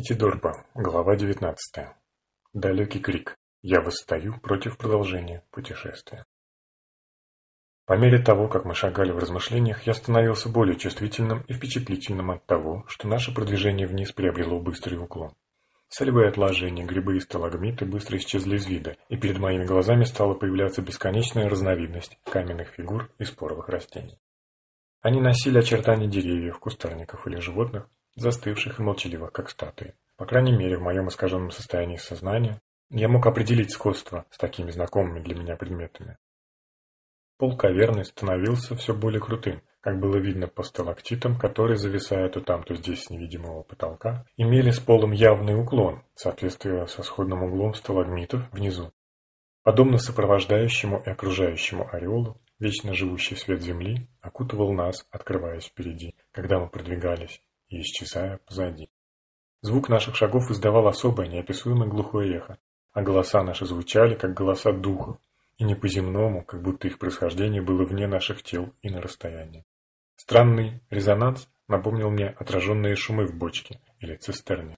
Итидорба, глава 19. Далекий крик. Я восстаю против продолжения путешествия. По мере того, как мы шагали в размышлениях, я становился более чувствительным и впечатлительным от того, что наше продвижение вниз приобрело быстрый уклон. Солевые отложения, грибы и сталагмиты быстро исчезли из вида, и перед моими глазами стала появляться бесконечная разновидность каменных фигур и споровых растений. Они носили очертания деревьев, кустарников или животных, застывших и молчаливых, как статуи. По крайней мере, в моем искаженном состоянии сознания я мог определить сходство с такими знакомыми для меня предметами. Пол каверны становился все более крутым, как было видно по сталактитам, которые, зависая то там, то здесь с невидимого потолка, имели с полом явный уклон, соответствуя со сходным углом сталагмитов внизу. Подобно сопровождающему и окружающему ореолу, вечно живущий свет Земли окутывал нас, открываясь впереди, когда мы продвигались, исчезая позади. Звук наших шагов издавал особое, неописуемое глухое эхо, а голоса наши звучали, как голоса духов, и не по-земному, как будто их происхождение было вне наших тел и на расстоянии. Странный резонанс напомнил мне отраженные шумы в бочке или цистерне.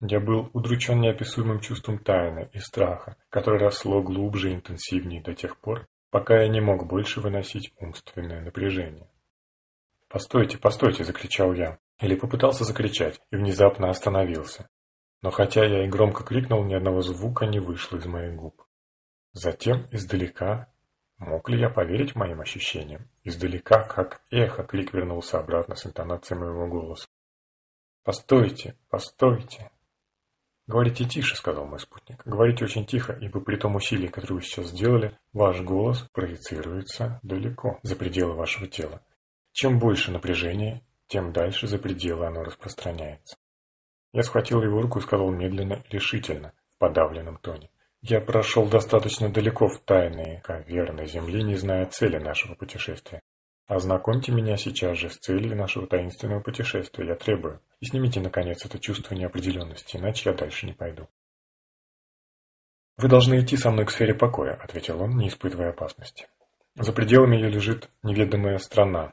Я был удручен неописуемым чувством тайны и страха, которое росло глубже и интенсивнее до тех пор, пока я не мог больше выносить умственное напряжение. «Постойте, постойте!» – закричал я. Или попытался закричать и внезапно остановился. Но хотя я и громко крикнул, ни одного звука не вышло из моих губ. Затем издалека... Мог ли я поверить моим ощущениям? Издалека, как эхо, клик вернулся обратно с интонацией моего голоса. «Постойте, постойте!» «Говорите тише», — сказал мой спутник. «Говорите очень тихо, ибо при том усилии, которое вы сейчас сделали, ваш голос проецируется далеко, за пределы вашего тела. Чем больше напряжения, тем дальше за пределы оно распространяется. Я схватил его руку и сказал медленно решительно, в подавленном тоне. Я прошел достаточно далеко в тайные каверны Земли, не зная цели нашего путешествия. Ознакомьте меня сейчас же с целью нашего таинственного путешествия, я требую. И снимите, наконец, это чувство неопределенности, иначе я дальше не пойду. «Вы должны идти со мной к сфере покоя», — ответил он, не испытывая опасности. «За пределами ее лежит неведомая страна,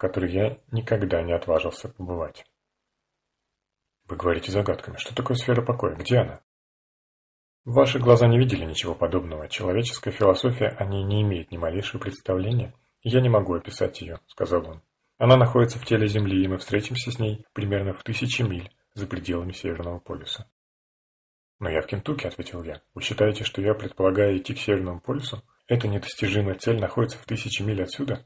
которой я никогда не отважился побывать. Вы говорите загадками. Что такое сфера покоя? Где она? Ваши глаза не видели ничего подобного. Человеческая философия о ней не имеет ни малейшего представления. Я не могу описать ее, сказал он. Она находится в теле Земли, и мы встретимся с ней примерно в тысячи миль за пределами Северного полюса. «Но я в Кентукки», — ответил я. «Вы считаете, что я предполагаю идти к Северному полюсу? Эта недостижимая цель находится в тысячи миль отсюда?»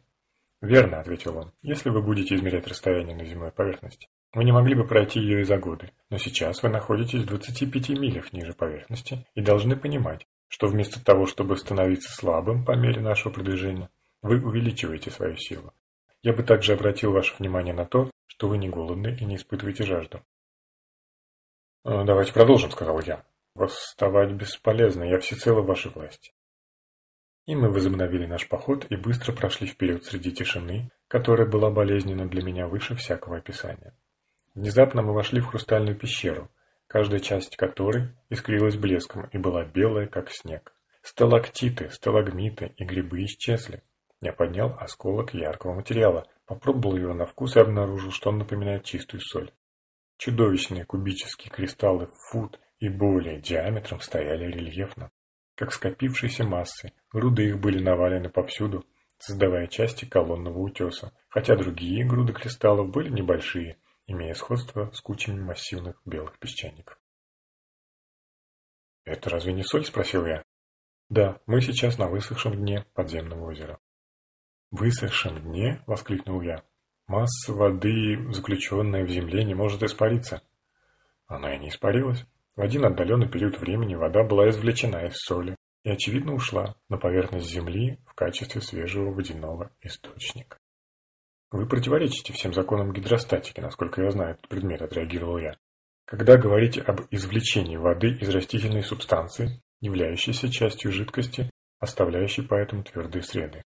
«Верно», — ответил он, — «если вы будете измерять расстояние на земной поверхности. Вы не могли бы пройти ее и за годы, но сейчас вы находитесь в 25 милях ниже поверхности и должны понимать, что вместо того, чтобы становиться слабым по мере нашего продвижения, вы увеличиваете свою силу. Я бы также обратил ваше внимание на то, что вы не голодны и не испытываете жажду. «Э, «Давайте продолжим», — сказал я. «Восставать бесполезно, я всецело в вашей власти. И мы возобновили наш поход и быстро прошли вперед среди тишины, которая была болезненна для меня выше всякого описания. Внезапно мы вошли в хрустальную пещеру, каждая часть которой искрилась блеском и была белая, как снег. Сталактиты, сталагмиты и грибы исчезли. Я поднял осколок яркого материала, попробовал его на вкус и обнаружил, что он напоминает чистую соль. Чудовищные кубические кристаллы в фут и более диаметром стояли рельефно как скопившиеся массы, груды их были навалены повсюду, создавая части колонного утеса, хотя другие груды кристаллов были небольшие, имея сходство с кучами массивных белых песчаников. «Это разве не соль?» – спросил я. «Да, мы сейчас на высохшем дне подземного озера». «Высохшем дне?» – воскликнул я. «Масса воды, заключенная в земле, не может испариться». Она и не испарилась. В один отдаленный период времени вода была извлечена из соли и, очевидно, ушла на поверхность Земли в качестве свежего водяного источника. Вы противоречите всем законам гидростатики, насколько я знаю этот предмет, отреагировал я. Когда говорите об извлечении воды из растительной субстанции, являющейся частью жидкости, оставляющей поэтому твердые среды.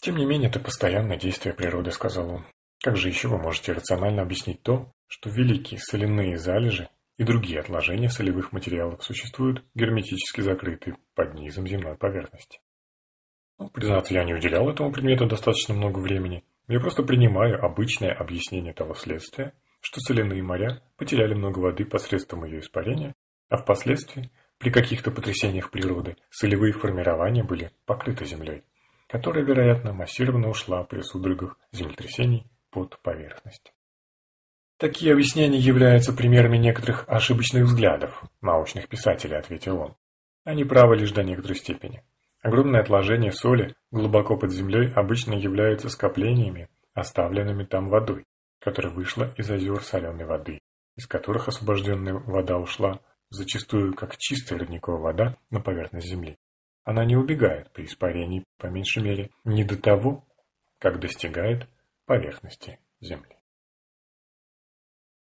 Тем не менее, это постоянное действие природы, сказал он. Как же еще вы можете рационально объяснить то, что великие соляные залежи и другие отложения солевых материалов существуют герметически закрытые под низом земной поверхности. Ну, признаться, я не уделял этому предмету достаточно много времени. Я просто принимаю обычное объяснение того следствия, что соляные моря потеряли много воды посредством ее испарения, а впоследствии, при каких-то потрясениях природы, солевые формирования были покрыты землей, которая, вероятно, массированно ушла при судорогах землетрясений под поверхность. Такие объяснения являются примерами некоторых ошибочных взглядов научных писателей, ответил он. Они правы лишь до некоторой степени. Огромные отложения соли глубоко под землей обычно являются скоплениями, оставленными там водой, которая вышла из озер соленой воды, из которых освобожденная вода ушла, зачастую как чистая родниковая вода, на поверхность земли. Она не убегает при испарении, по меньшей мере, не до того, как достигает поверхности земли.